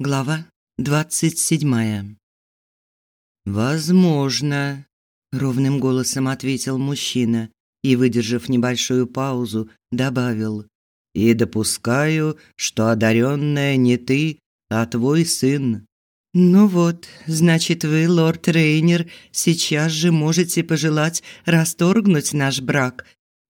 Глава двадцать седьмая. Возможно, ровным голосом ответил мужчина и, выдержав небольшую паузу, добавил: И допускаю, что одаренная не ты, а твой сын. Ну вот, значит, вы, лорд Рейнер, сейчас же можете пожелать расторгнуть наш брак.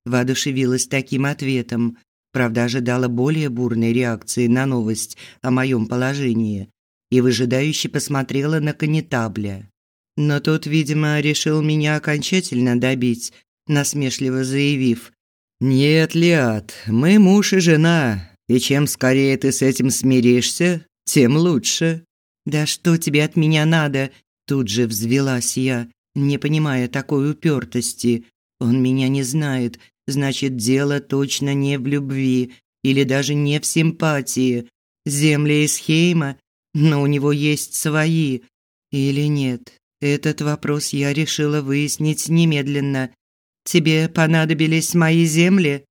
Воодушевилась таким ответом, Правда, ожидала более бурной реакции на новость о моем положении и выжидающе посмотрела на канитабля. Но тот, видимо, решил меня окончательно добить, насмешливо заявив: "Нет, Лиад, мы муж и жена, и чем скорее ты с этим смиришься, тем лучше". "Да что тебе от меня надо?" тут же взвилась я, не понимая такой упертости. Он меня не знает, значит, дело точно не в любви или даже не в симпатии. Земли Исхейма, но у него есть свои. Или нет? Этот вопрос я решила выяснить немедленно. Тебе понадобились мои земли?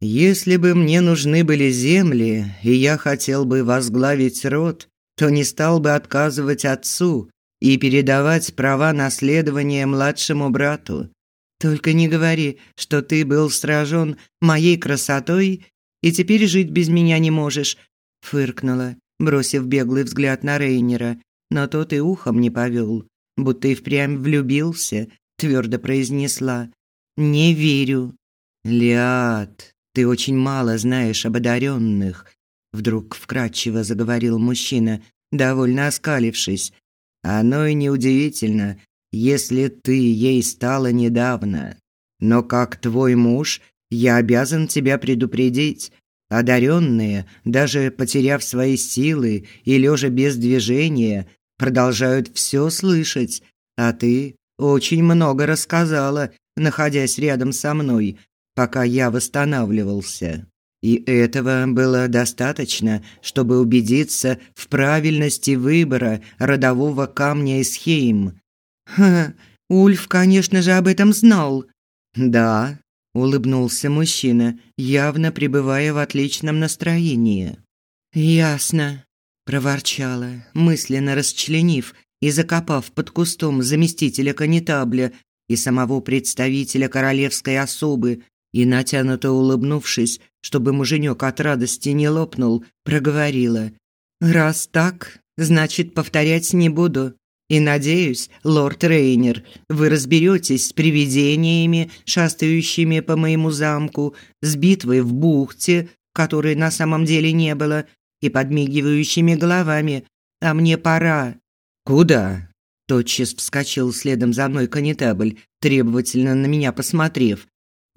Если бы мне нужны были земли, и я хотел бы возглавить род, то не стал бы отказывать отцу и передавать права наследования младшему брату. Только не говори, что ты был сражен моей красотой и теперь жить без меня не можешь, фыркнула, бросив беглый взгляд на Рейнера, но тот и ухом не повел, будто и впрямь влюбился, твердо произнесла: "Не верю". Лиад, ты очень мало знаешь об одаренных, вдруг вкратчиво заговорил мужчина, довольно оскалившись. Оно и неудивительно, если ты ей стала недавно. Но как твой муж, я обязан тебя предупредить. Одаренные, даже потеряв свои силы и лежа без движения, продолжают все слышать, а ты очень много рассказала, находясь рядом со мной, пока я восстанавливался. И этого было достаточно, чтобы убедиться в правильности выбора родового камня Исхейм. Ха, Ульф, конечно же, об этом знал. Да, улыбнулся мужчина, явно пребывая в отличном настроении. Ясно, проворчала, мысленно расчленив и закопав под кустом заместителя канитабля и самого представителя королевской особы, и натянуто улыбнувшись, чтобы муженек от радости не лопнул, проговорила: "Раз так, значит, повторять не буду. И надеюсь, лорд Рейнер, вы разберетесь с привидениями, шастающими по моему замку, с битвой в бухте, которой на самом деле не было, и подмигивающими головами. А мне пора. Куда? Тотчас вскочил следом за мной конетабль, требовательно на меня посмотрев.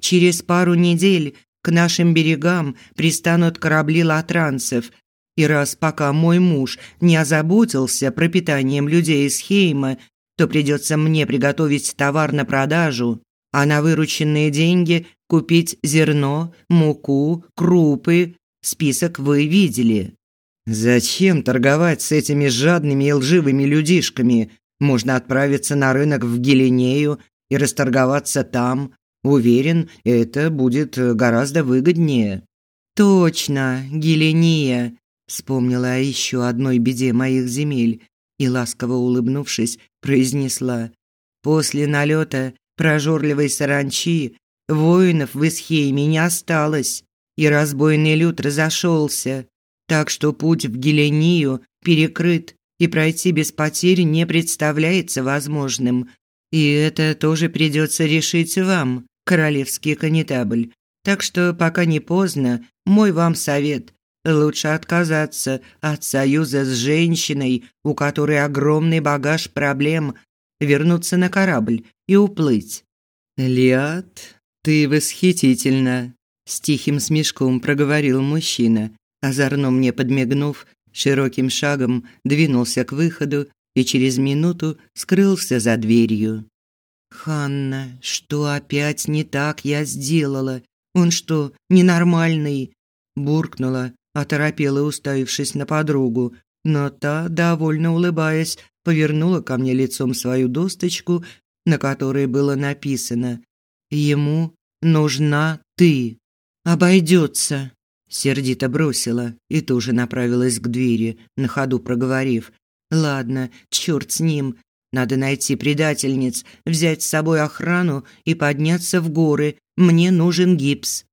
Через пару недель к нашим берегам пристанут корабли латранцев, и раз пока мой муж не озаботился пропитанием людей из Хейма, то придется мне приготовить товар на продажу, а на вырученные деньги купить зерно, муку, крупы. Список вы видели. Зачем торговать с этими жадными и лживыми людишками? Можно отправиться на рынок в Геленею и расторговаться там. Уверен, это будет гораздо выгоднее. Точно, Геления. Вспомнила о еще одной беде моих земель и, ласково улыбнувшись, произнесла. «После налета прожорливой саранчи воинов в Исхейме не осталось, и разбойный люд разошелся, так что путь в Гелению перекрыт, и пройти без потерь не представляется возможным. И это тоже придется решить вам, королевский канитабль. Так что пока не поздно, мой вам совет Лучше отказаться от союза с женщиной, у которой огромный багаж проблем, вернуться на корабль и уплыть. Лиат, ты восхитительна, с тихим смешком проговорил мужчина, озорно мне подмигнув, широким шагом двинулся к выходу и через минуту скрылся за дверью. Ханна, что опять не так я сделала? Он что, ненормальный? буркнула, оторопела, уставившись на подругу, но та, довольно улыбаясь, повернула ко мне лицом свою досточку, на которой было написано: "Ему нужна ты". Обойдется. Сердито бросила и тоже направилась к двери, на ходу проговорив. «Ладно, черт с ним. Надо найти предательниц, взять с собой охрану и подняться в горы. Мне нужен гипс».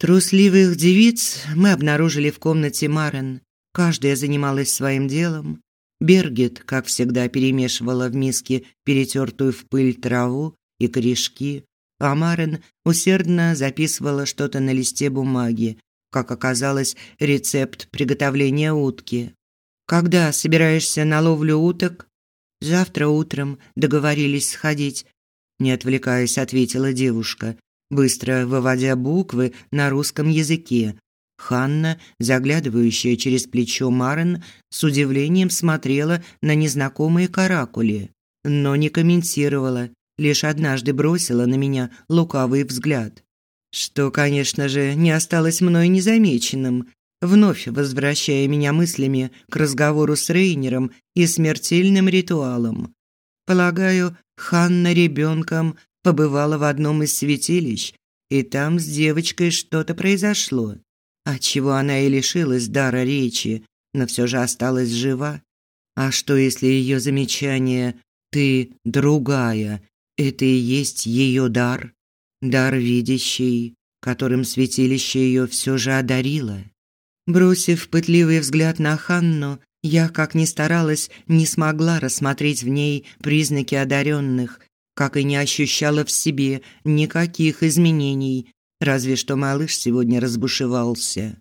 Трусливых девиц мы обнаружили в комнате Марен. Каждая занималась своим делом. Бергет, как всегда, перемешивала в миске перетертую в пыль траву и корешки, а Марен усердно записывала что-то на листе бумаги, как оказалось, рецепт приготовления утки. Когда собираешься на ловлю уток? Завтра утром договорились сходить, не отвлекаясь, ответила девушка, быстро выводя буквы на русском языке. Ханна, заглядывающая через плечо Марен, с удивлением смотрела на незнакомые каракули, но не комментировала, лишь однажды бросила на меня лукавый взгляд что, конечно же, не осталось мной незамеченным, вновь возвращая меня мыслями к разговору с Рейнером и смертельным ритуалом. Полагаю, Ханна ребенком побывала в одном из святилищ, и там с девочкой что-то произошло, отчего она и лишилась дара речи, но все же осталась жива. А что, если ее замечание «ты другая» – это и есть ее дар? дар видящий, которым святилище ее все же одарило. Бросив пытливый взгляд на Ханну, я, как ни старалась, не смогла рассмотреть в ней признаки одаренных, как и не ощущала в себе никаких изменений, разве что малыш сегодня разбушевался.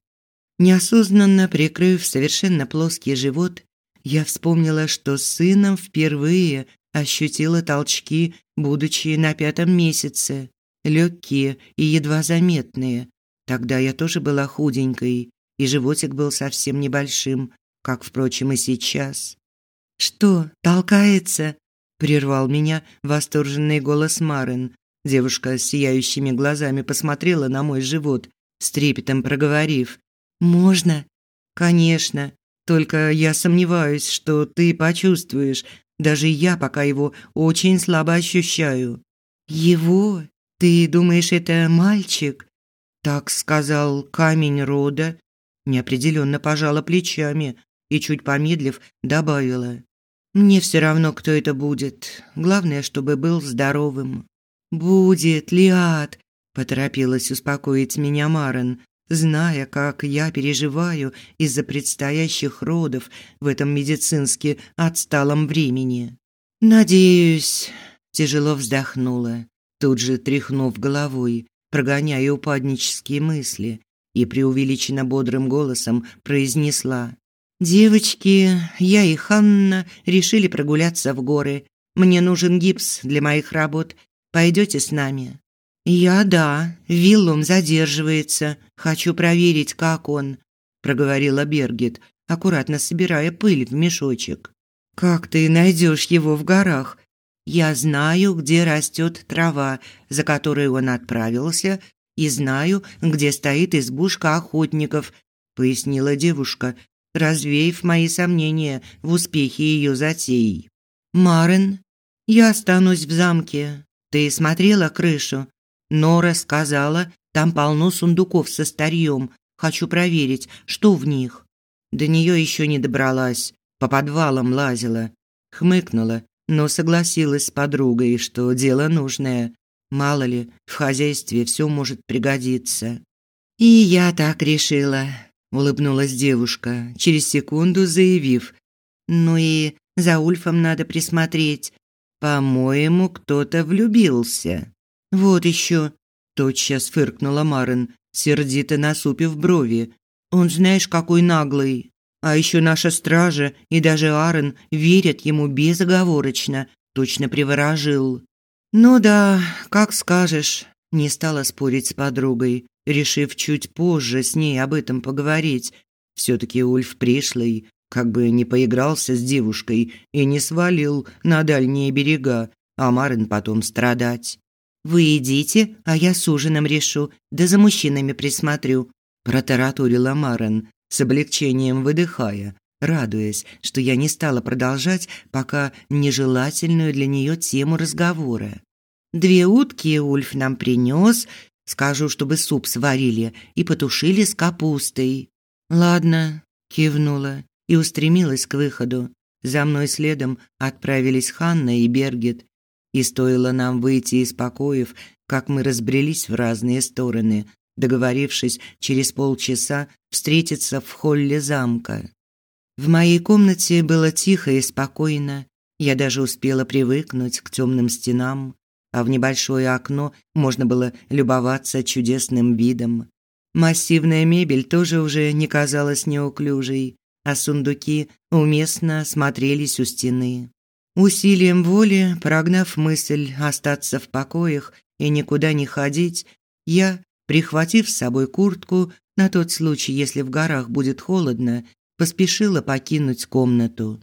Неосознанно прикрыв совершенно плоский живот, я вспомнила, что с сыном впервые ощутила толчки, будучи на пятом месяце легкие и едва заметные. Тогда я тоже была худенькой, и животик был совсем небольшим, как, впрочем, и сейчас. «Что, толкается?» – прервал меня восторженный голос Марин. Девушка с сияющими глазами посмотрела на мой живот, с трепетом проговорив. «Можно?» «Конечно. Только я сомневаюсь, что ты почувствуешь. Даже я пока его очень слабо ощущаю». «Его?» «Ты думаешь, это мальчик?» Так сказал камень рода. Неопределенно пожала плечами и, чуть помедлив, добавила. «Мне все равно, кто это будет. Главное, чтобы был здоровым». «Будет, Лиад!» – поторопилась успокоить меня Марен, зная, как я переживаю из-за предстоящих родов в этом медицински отсталом времени. «Надеюсь», – тяжело вздохнула тут же тряхнув головой, прогоняя упаднические мысли, и преувеличенно бодрым голосом произнесла: "Девочки, я и Ханна решили прогуляться в горы. Мне нужен гипс для моих работ. Пойдете с нами?" "Я да, Виллум задерживается. Хочу проверить, как он", проговорила Бергит, аккуратно собирая пыль в мешочек. Как ты найдешь его в горах? Я знаю, где растет трава, за которой он отправился, и знаю, где стоит избушка охотников, пояснила девушка, развеяв мои сомнения в успехе ее затеи. Марен, я останусь в замке. Ты смотрела крышу? Нора сказала, там полно сундуков со старьем. Хочу проверить, что в них. До нее еще не добралась, по подвалам лазила. Хмыкнула но согласилась с подругой, что дело нужное. Мало ли, в хозяйстве все может пригодиться. И я так решила, улыбнулась девушка, через секунду заявив: "Ну и за Ульфом надо присмотреть. По-моему, кто-то влюбился". Вот еще, тотчас фыркнула Марин, сердито насупив брови. Он знаешь, какой наглый. А еще наша стража и даже Арен верят ему безоговорочно, точно приворожил. Ну да, как скажешь, не стала спорить с подругой, решив чуть позже с ней об этом поговорить. все таки Ульф пришлый, как бы не поигрался с девушкой и не свалил на дальние берега, а Марин потом страдать. Вы идите, а я с ужином решу, да за мужчинами присмотрю, протараторила Марин, с облегчением выдыхая, радуясь, что я не стала продолжать пока нежелательную для нее тему разговора. Две утки Ульф нам принес, Скажу, чтобы суп сварили и потушили с капустой. Ладно, кивнула и устремилась к выходу. За мной следом отправились Ханна и Бергет. И стоило нам выйти из покоев, как мы разбрелись в разные стороны, договорившись через полчаса встретиться в холле замка. В моей комнате было тихо и спокойно. Я даже успела привыкнуть к темным стенам, а в небольшое окно можно было любоваться чудесным видом. Массивная мебель тоже уже не казалась неуклюжей, а сундуки уместно смотрелись у стены. Усилием воли, прогнав мысль остаться в покоях и никуда не ходить, я, прихватив с собой куртку на тот случай, если в горах будет холодно, поспешила покинуть комнату.